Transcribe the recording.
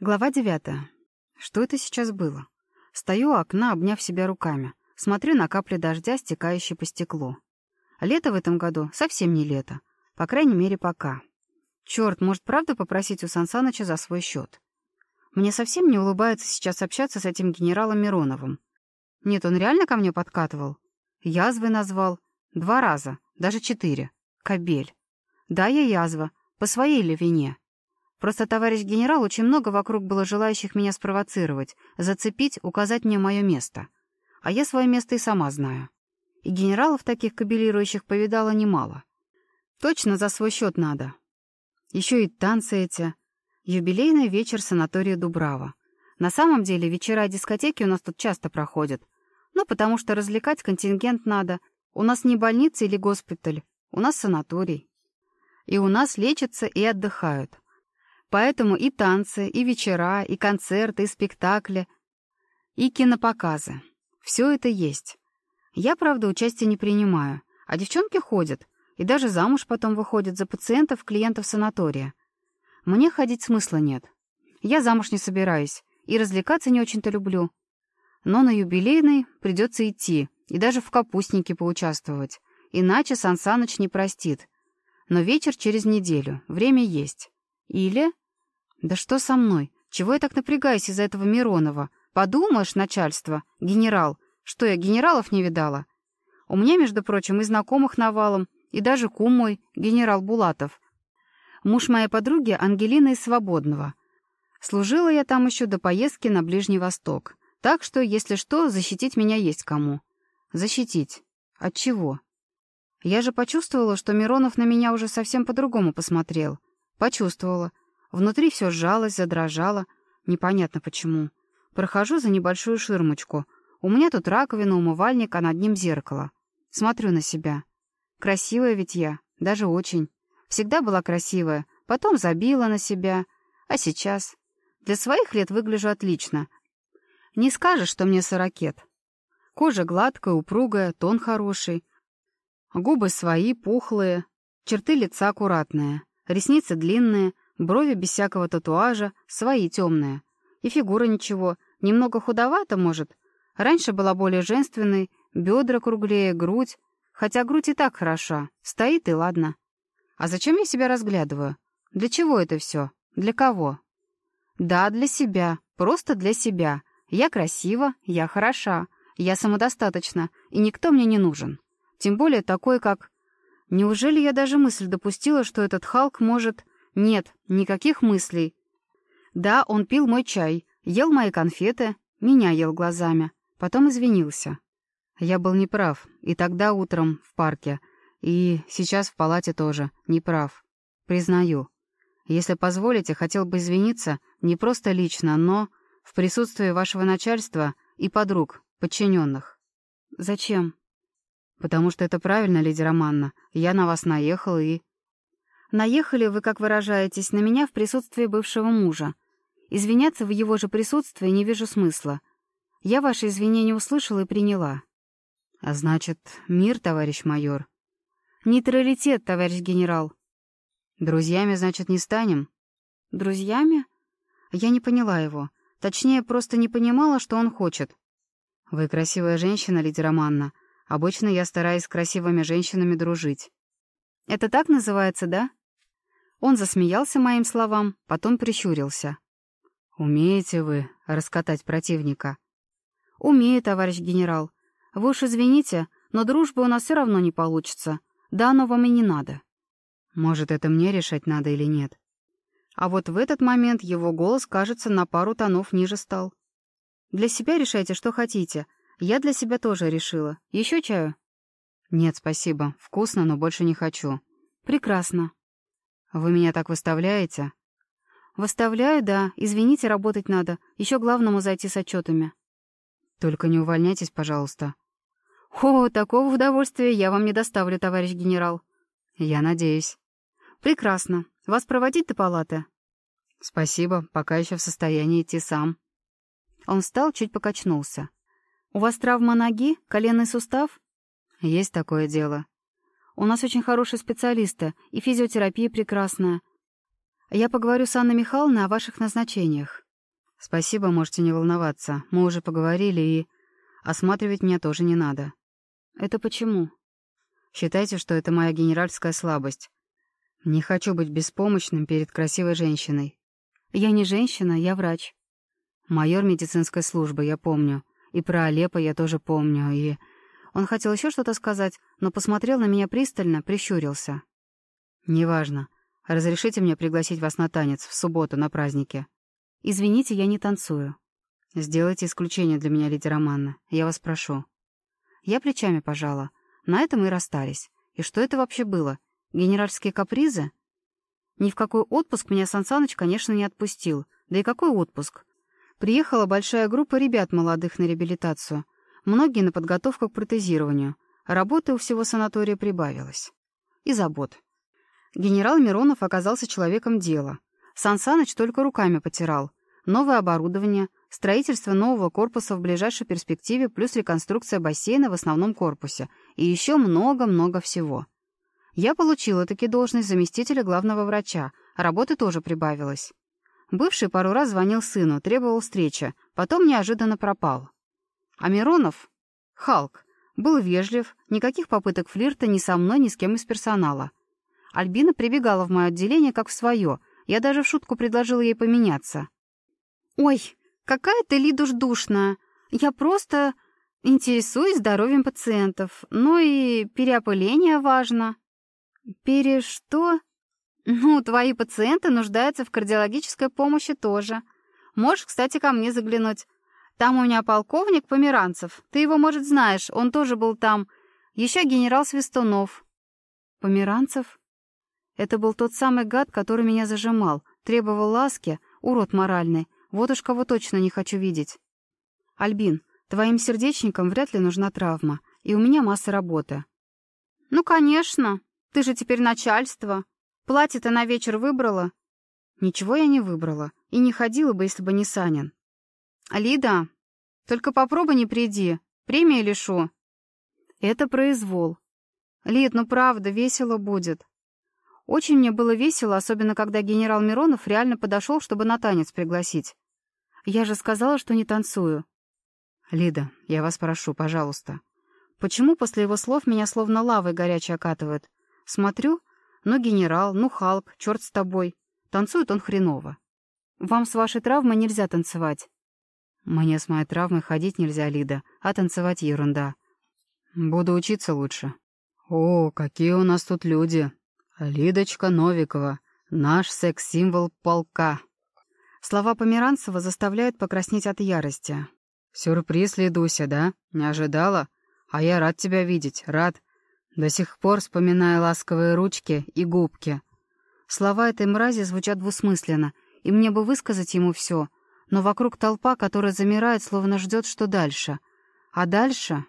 Глава девятая. Что это сейчас было? Стою у окна, обняв себя руками. Смотрю на капли дождя, стекающие по стеклу. Лето в этом году совсем не лето. По крайней мере, пока. Черт, может, правда попросить у Сансаныча за свой счет? Мне совсем не улыбается сейчас общаться с этим генералом Мироновым. Нет, он реально ко мне подкатывал. Язвы назвал. Два раза, даже четыре. Кобель. Да, я язва. По своей ли вине? Просто, товарищ генерал, очень много вокруг было желающих меня спровоцировать, зацепить, указать мне мое место. А я свое место и сама знаю. И генералов таких кабелирующих повидала немало. Точно за свой счет надо. Еще и танцы эти. Юбилейный вечер санатория Дубрава. На самом деле вечера и дискотеки у нас тут часто проходят. Ну, потому что развлекать контингент надо. У нас не больница или госпиталь, у нас санаторий. И у нас лечатся и отдыхают. Поэтому и танцы, и вечера, и концерты, и спектакли, и кинопоказы. Все это есть. Я, правда, участия не принимаю, а девчонки ходят, и даже замуж потом выходят за пациентов, клиентов санатория. Мне ходить смысла нет. Я замуж не собираюсь, и развлекаться не очень-то люблю. Но на юбилейный придется идти, и даже в капустнике поучаствовать. Иначе Сан Саныч не простит. Но вечер через неделю, время есть. Или... Да что со мной? Чего я так напрягаюсь из-за этого Миронова? Подумаешь, начальство, генерал. Что, я генералов не видала? У меня, между прочим, и знакомых навалом, и даже кум мой, генерал Булатов. Муж моей подруги Ангелина из Свободного. Служила я там еще до поездки на Ближний Восток. Так что, если что, защитить меня есть кому. Защитить. От чего? Я же почувствовала, что Миронов на меня уже совсем по-другому посмотрел. Почувствовала. Внутри все сжалось, задрожало. Непонятно почему. Прохожу за небольшую ширмочку. У меня тут раковина, умывальник, а над ним зеркало. Смотрю на себя. Красивая ведь я, даже очень. Всегда была красивая, потом забила на себя. А сейчас? Для своих лет выгляжу отлично. Не скажешь, что мне сорокет. Кожа гладкая, упругая, тон хороший. Губы свои, пухлые, черты лица аккуратные, ресницы длинные, брови без всякого татуажа, свои темные. И фигура ничего, немного худовата, может. Раньше была более женственной, бедра круглее, грудь. Хотя грудь и так хороша, стоит и ладно. А зачем я себя разглядываю? Для чего это все? Для кого? Да, для себя, просто для себя. Я красива, я хороша, я самодостаточна, и никто мне не нужен. Тем более такой, как... Неужели я даже мысль допустила, что этот Халк может... Нет, никаких мыслей. Да, он пил мой чай, ел мои конфеты, меня ел глазами. Потом извинился. Я был неправ, и тогда утром в парке, и сейчас в палате тоже, неправ. Признаю. Если позволите, хотел бы извиниться не просто лично, но в присутствии вашего начальства и подруг, подчиненных. Зачем? Потому что это правильно, леди Романна. Я на вас наехал и... Наехали вы, как выражаетесь, на меня в присутствии бывшего мужа. Извиняться в его же присутствии не вижу смысла. Я ваши извинения услышала и приняла. А значит, мир, товарищ майор. Нейтралитет, товарищ генерал. Друзьями, значит, не станем? Друзьями? Я не поняла его. Точнее, просто не понимала, что он хочет. Вы красивая женщина, леди Романна. Обычно я стараюсь с красивыми женщинами дружить. Это так называется, да? Он засмеялся моим словам, потом прищурился. «Умеете вы раскатать противника?» «Умею, товарищ генерал. Вы уж извините, но дружбы у нас все равно не получится. Да оно вам и не надо». «Может, это мне решать надо или нет?» А вот в этот момент его голос, кажется, на пару тонов ниже стал. «Для себя решайте, что хотите. Я для себя тоже решила. Еще чаю?» «Нет, спасибо. Вкусно, но больше не хочу». «Прекрасно. «Вы меня так выставляете?» «Выставляю, да. Извините, работать надо. Еще главному зайти с отчетами». «Только не увольняйтесь, пожалуйста». «О, такого удовольствия я вам не доставлю, товарищ генерал». «Я надеюсь». «Прекрасно. Вас проводить до палаты?» «Спасибо, пока еще в состоянии идти сам». Он встал, чуть покачнулся. «У вас травма ноги? Коленный сустав?» «Есть такое дело. У нас очень хорошие специалисты, и физиотерапия прекрасная. Я поговорю с Анной Михайловной о ваших назначениях. Спасибо, можете не волноваться. Мы уже поговорили, и... Осматривать меня тоже не надо. Это почему? Считайте, что это моя генеральская слабость. Не хочу быть беспомощным перед красивой женщиной. Я не женщина, я врач. Майор медицинской службы, я помню. И про Алеппо я тоже помню, и... Он хотел еще что-то сказать, но посмотрел на меня пристально, прищурился. «Неважно. Разрешите мне пригласить вас на танец в субботу на празднике?» «Извините, я не танцую». «Сделайте исключение для меня, Лидия Романна. Я вас прошу». Я плечами пожала. На этом и расстались. И что это вообще было? Генеральские капризы? Ни в какой отпуск меня Сансаныч, конечно, не отпустил. Да и какой отпуск? Приехала большая группа ребят молодых на реабилитацию. Многие на подготовку к протезированию. Работы у всего санатория прибавилось. И забот. Генерал Миронов оказался человеком дела. Сансаныч только руками потирал. Новое оборудование, строительство нового корпуса в ближайшей перспективе плюс реконструкция бассейна в основном корпусе. И еще много-много всего. Я получила таки должность заместителя главного врача, работы тоже прибавилось. Бывший пару раз звонил сыну, требовал встречи, потом неожиданно пропал. А Миронов, Халк, был вежлив, никаких попыток флирта ни со мной, ни с кем из персонала. Альбина прибегала в мое отделение как в свое, я даже в шутку предложила ей поменяться. «Ой, какая ты, Лидуш, душная! Я просто интересуюсь здоровьем пациентов, ну и переопыление важно». «Пере что?» «Ну, твои пациенты нуждаются в кардиологической помощи тоже. Можешь, кстати, ко мне заглянуть. Там у меня полковник Померанцев. Ты его, может, знаешь, он тоже был там. Еще генерал Свистунов». «Померанцев?» Это был тот самый гад, который меня зажимал, требовал ласки, урод моральный. Вот уж кого точно не хочу видеть. Альбин, твоим сердечникам вряд ли нужна травма, и у меня масса работы. Ну, конечно. Ты же теперь начальство. Платье-то на вечер выбрала? Ничего я не выбрала, и не ходила бы, если бы не Санин. Лида, только попробуй не приди, премия лишу. Это произвол. Лид, ну правда, весело будет. Очень мне было весело, особенно когда генерал Миронов реально подошел, чтобы на танец пригласить. Я же сказала, что не танцую. «Лида, я вас прошу, пожалуйста. Почему после его слов меня словно лавой горячей окатывает? Смотрю, ну генерал, ну Халк, черт с тобой. Танцует он хреново. Вам с вашей травмой нельзя танцевать». «Мне с моей травмой ходить нельзя, Лида, а танцевать ерунда. Буду учиться лучше». «О, какие у нас тут люди!» «Лидочка Новикова, наш секс-символ полка». Слова Померанцева заставляют покраснеть от ярости. «Сюрприз, Лидуся, да? Не ожидала? А я рад тебя видеть, рад. До сих пор вспоминая ласковые ручки и губки». Слова этой мрази звучат двусмысленно, и мне бы высказать ему все, но вокруг толпа, которая замирает, словно ждет, что дальше. А дальше